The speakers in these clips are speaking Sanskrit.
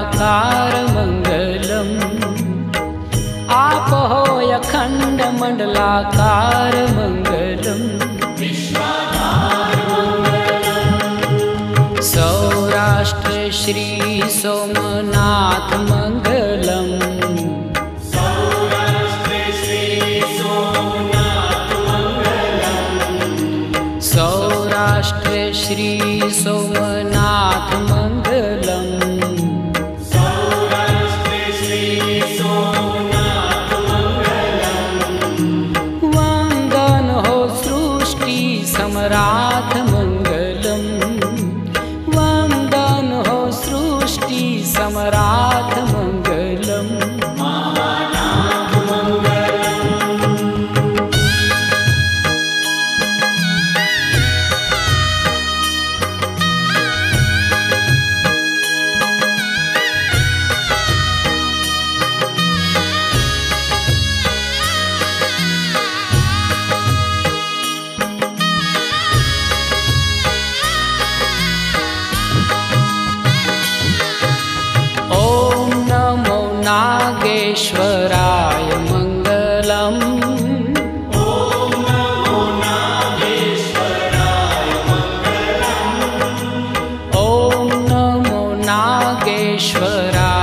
यखण्डमण्डलाकारमङ्गलम् आपहो यखण्डमण्डलाकारमङ्गलम् सौराष्ट्र श्री सोमनाथ नागेश्वराय मङ्गलम्। ॐ नमो नागेश्वराय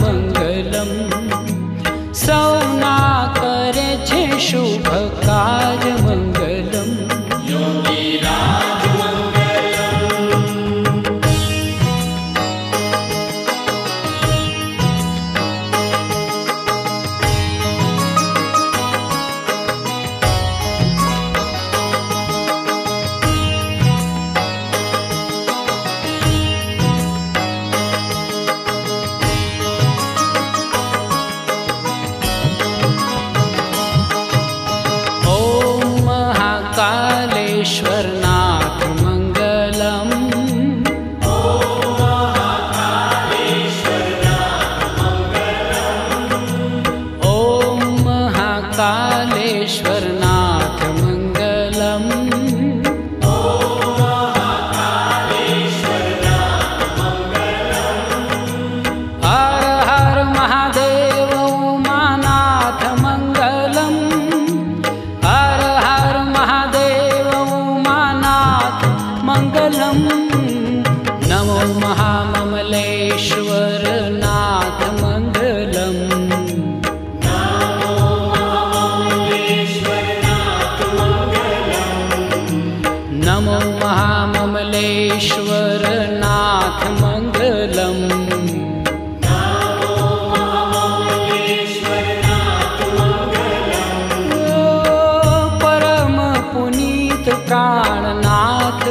मङ्गलम् सना करे शुभ कार्य। महाकालेश्वरनाथ मङ्गलम् हर हर महादेव उमानाथ मङ्गलम् हर हर महादेव उमानाथ मङ्गलम् नमो महाममलेश्वर प्राणनाथ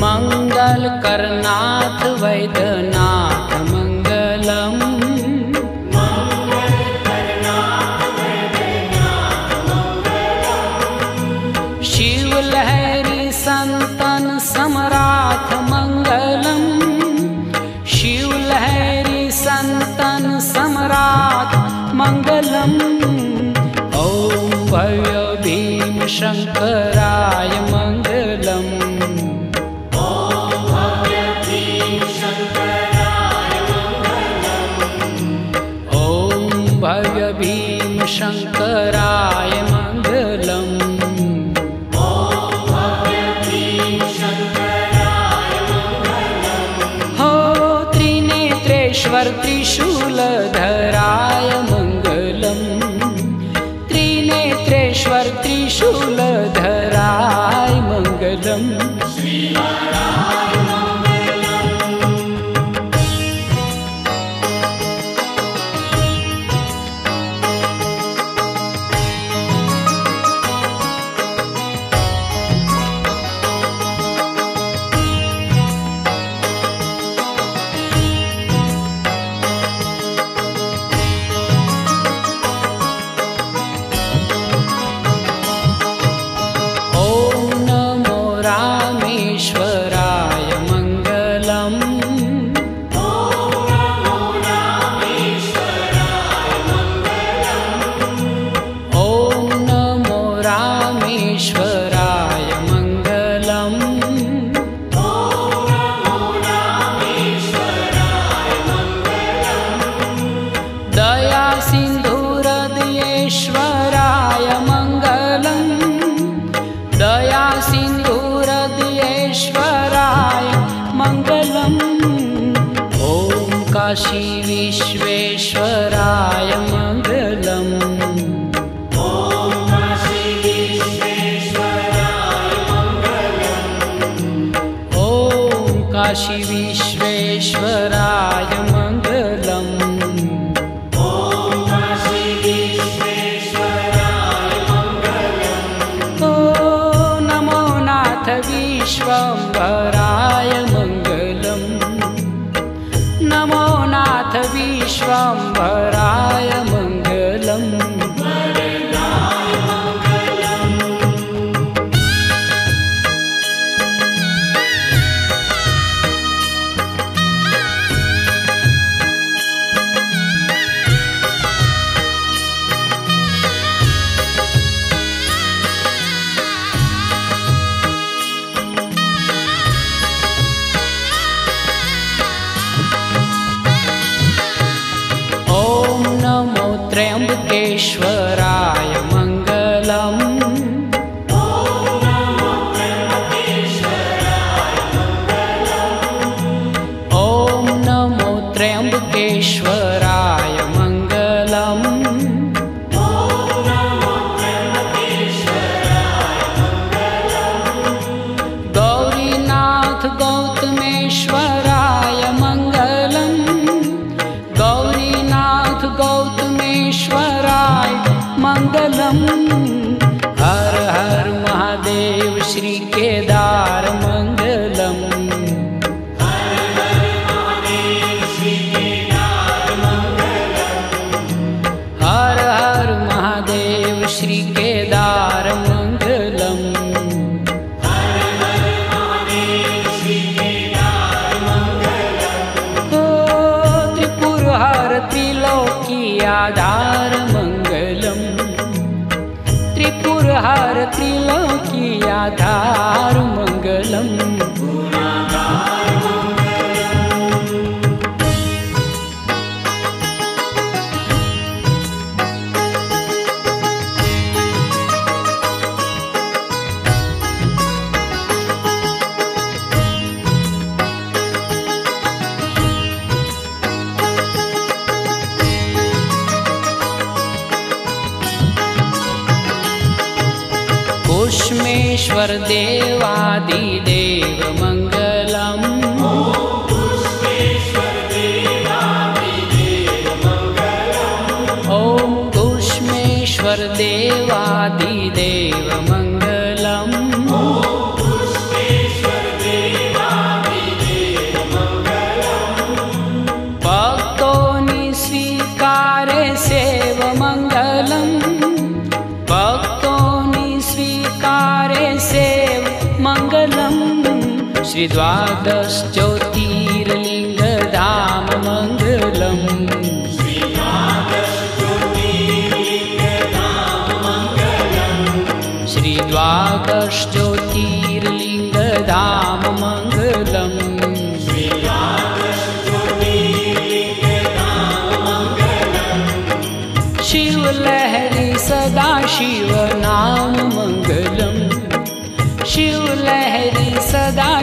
मङ्गल मङ्गलकरनाथ वैद्यनाथ मङ्गलम्। शिवलहरी सन्तन सम्राट मङ्गलम्। शिवलहरी सन्तन सम्राट मङ्गलम्। ॐ भव्य भीम शङ्कराय मङ्गलम्। हो त्रिनेत्रेश्वर त्रिशूलधराय मङ्गलम्। त्रिनेत्रेश्वर त्रिशूलधराय मङ्गलम् काशी विश्वेश्वराय मङ्गलम्। ॐ काशी विश्वेश्वराय मङ्गलम्। ओ नमो नाथ विश्वम्भराय त्र्यम्बकेश्वराय मङ्गलम्। गौरीनाथ गौतमेश्वराय मङ्गलम्। गौरीनाथ गौतमेश्वराय मङ्गलम् आधार मङ्गलम् त्रिपुरहर त्रिलोकी आधार मङ्गलम् कुष्मेश्वर देवादिदेव मङ्गलम् ॐ कुष्मेश्वर श्री द्वादश ज्योतिर्लिङ्गधाम मङ्गलम् श्री द्वादश ज्योतिर्लिङ्गधाम मङ्गलम् शिवलहरि सदा शिव नाम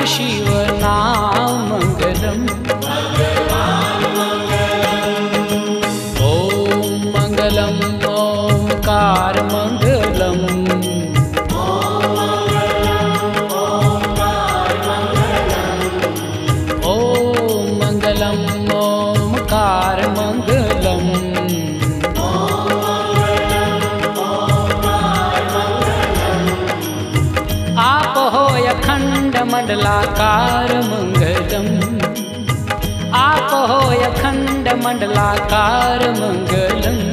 सदा खण्डमण्डलाकार मङ्गलम् आप होय खण्डमण्डलाकार मङ्गलम्